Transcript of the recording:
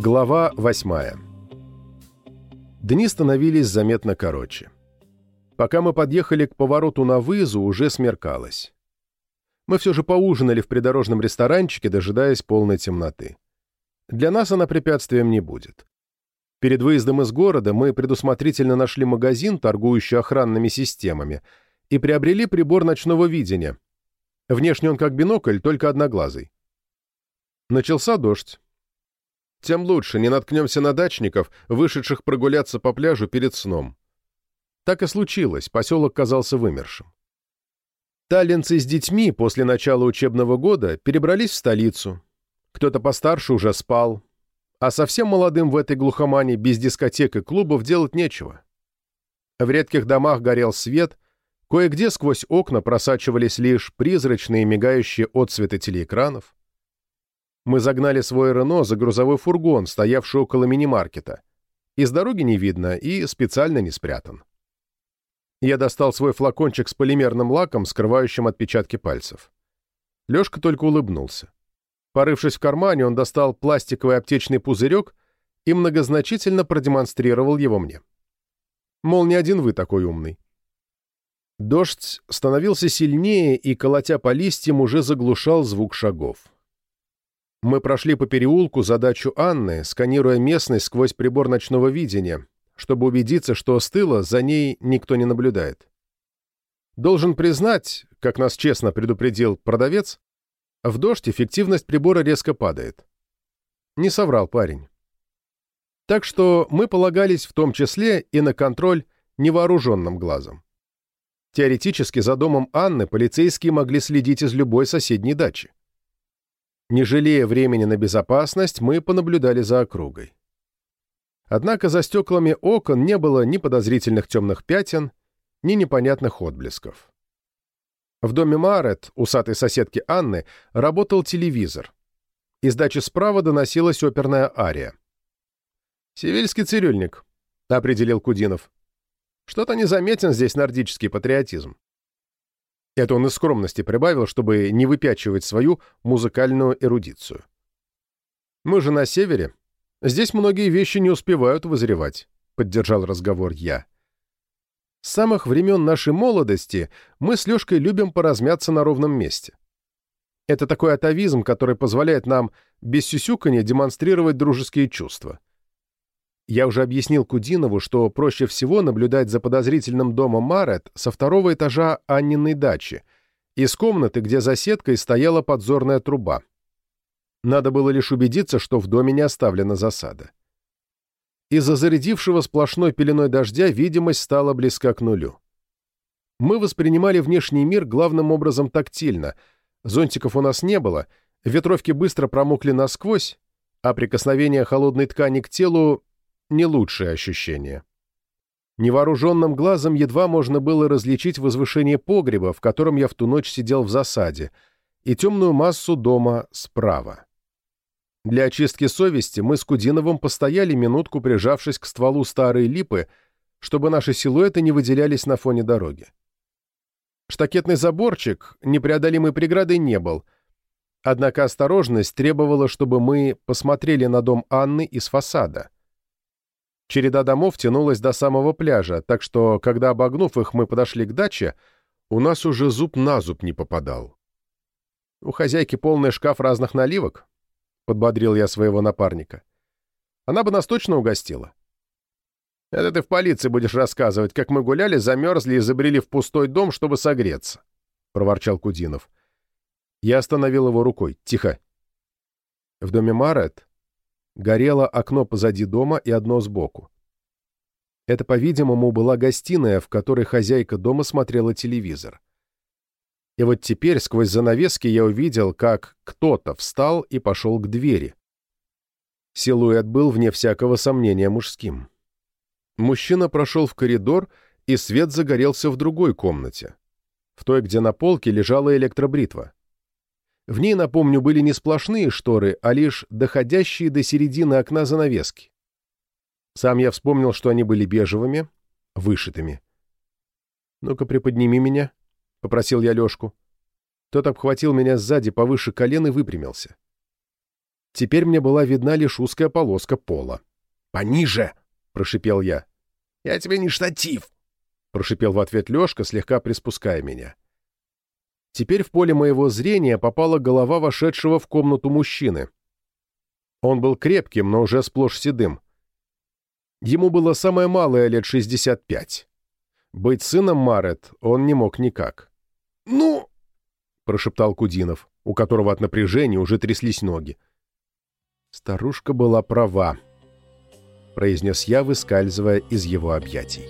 Глава восьмая. Дни становились заметно короче. Пока мы подъехали к повороту на Вызу, уже смеркалось. Мы все же поужинали в придорожном ресторанчике, дожидаясь полной темноты. Для нас она препятствием не будет. Перед выездом из города мы предусмотрительно нашли магазин, торгующий охранными системами, и приобрели прибор ночного видения. Внешне он как бинокль, только одноглазый. Начался дождь. Тем лучше, не наткнемся на дачников, вышедших прогуляться по пляжу перед сном. Так и случилось, поселок казался вымершим. Таллинцы с детьми после начала учебного года перебрались в столицу. Кто-то постарше уже спал, а совсем молодым в этой глухомане без дискотек и клубов делать нечего. В редких домах горел свет, кое-где сквозь окна просачивались лишь призрачные мигающие отцветы телеэкранов. Мы загнали свой Рено за грузовой фургон, стоявший около мини-маркета. Из дороги не видно и специально не спрятан. Я достал свой флакончик с полимерным лаком, скрывающим отпечатки пальцев. Лёшка только улыбнулся. Порывшись в кармане, он достал пластиковый аптечный пузырек и многозначительно продемонстрировал его мне. Мол, не один вы такой умный. Дождь становился сильнее и, колотя по листьям, уже заглушал звук шагов. Мы прошли по переулку задачу Анны, сканируя местность сквозь прибор ночного видения, чтобы убедиться, что с тыла за ней никто не наблюдает. Должен признать, как нас честно предупредил продавец, в дождь эффективность прибора резко падает. Не соврал парень. Так что мы полагались в том числе и на контроль невооруженным глазом. Теоретически за домом Анны полицейские могли следить из любой соседней дачи. Не жалея времени на безопасность, мы понаблюдали за округой. Однако за стеклами окон не было ни подозрительных темных пятен, ни непонятных отблесков. В доме Марет, усатой соседки Анны, работал телевизор. Из дачи справа доносилась оперная ария. «Севильский цирюльник», — определил Кудинов. «Что-то незаметен здесь нордический патриотизм». Это он из скромности прибавил, чтобы не выпячивать свою музыкальную эрудицию. «Мы же на севере. Здесь многие вещи не успевают вызревать», — поддержал разговор я. С самых времен нашей молодости мы с Лешкой любим поразмяться на ровном месте. Это такой атовизм, который позволяет нам без сюсюканья демонстрировать дружеские чувства. Я уже объяснил Кудинову, что проще всего наблюдать за подозрительным домом Марет со второго этажа Анниной дачи, из комнаты, где за сеткой стояла подзорная труба. Надо было лишь убедиться, что в доме не оставлена засада. Из-за зарядившего сплошной пеленой дождя видимость стала близка к нулю. Мы воспринимали внешний мир главным образом тактильно. Зонтиков у нас не было, ветровки быстро промокли насквозь, а прикосновение холодной ткани к телу не лучшее ощущение. Невооруженным глазом едва можно было различить возвышение погреба, в котором я в ту ночь сидел в засаде, и темную массу дома справа. Для очистки совести мы с Кудиновым постояли минутку, прижавшись к стволу старой липы, чтобы наши силуэты не выделялись на фоне дороги. Штакетный заборчик непреодолимой преградой не был, однако осторожность требовала, чтобы мы посмотрели на дом Анны из фасада — Череда домов тянулась до самого пляжа, так что, когда, обогнув их, мы подошли к даче, у нас уже зуб на зуб не попадал. «У хозяйки полный шкаф разных наливок», — подбодрил я своего напарника. «Она бы нас точно угостила». «Это ты в полиции будешь рассказывать, как мы гуляли, замерзли и забрели в пустой дом, чтобы согреться», — проворчал Кудинов. Я остановил его рукой. «Тихо». В доме Марет горело окно позади дома и одно сбоку. Это, по-видимому, была гостиная, в которой хозяйка дома смотрела телевизор. И вот теперь сквозь занавески я увидел, как кто-то встал и пошел к двери. Силуэт был, вне всякого сомнения, мужским. Мужчина прошел в коридор, и свет загорелся в другой комнате, в той, где на полке лежала электробритва. В ней, напомню, были не сплошные шторы, а лишь доходящие до середины окна занавески. Сам я вспомнил, что они были бежевыми, вышитыми. «Ну-ка, приподними меня», — попросил я Лешку. Тот обхватил меня сзади повыше колен и выпрямился. Теперь мне была видна лишь узкая полоска пола. «Пониже!» — прошипел я. «Я тебе не штатив!» — прошипел в ответ Лешка, слегка приспуская меня. Теперь в поле моего зрения попала голова вошедшего в комнату мужчины. Он был крепким, но уже сплошь седым. Ему было самое малое лет 65. Быть сыном Марет он не мог никак. «Ну...» — прошептал Кудинов, у которого от напряжения уже тряслись ноги. Старушка была права, произнес я, выскальзывая из его объятий.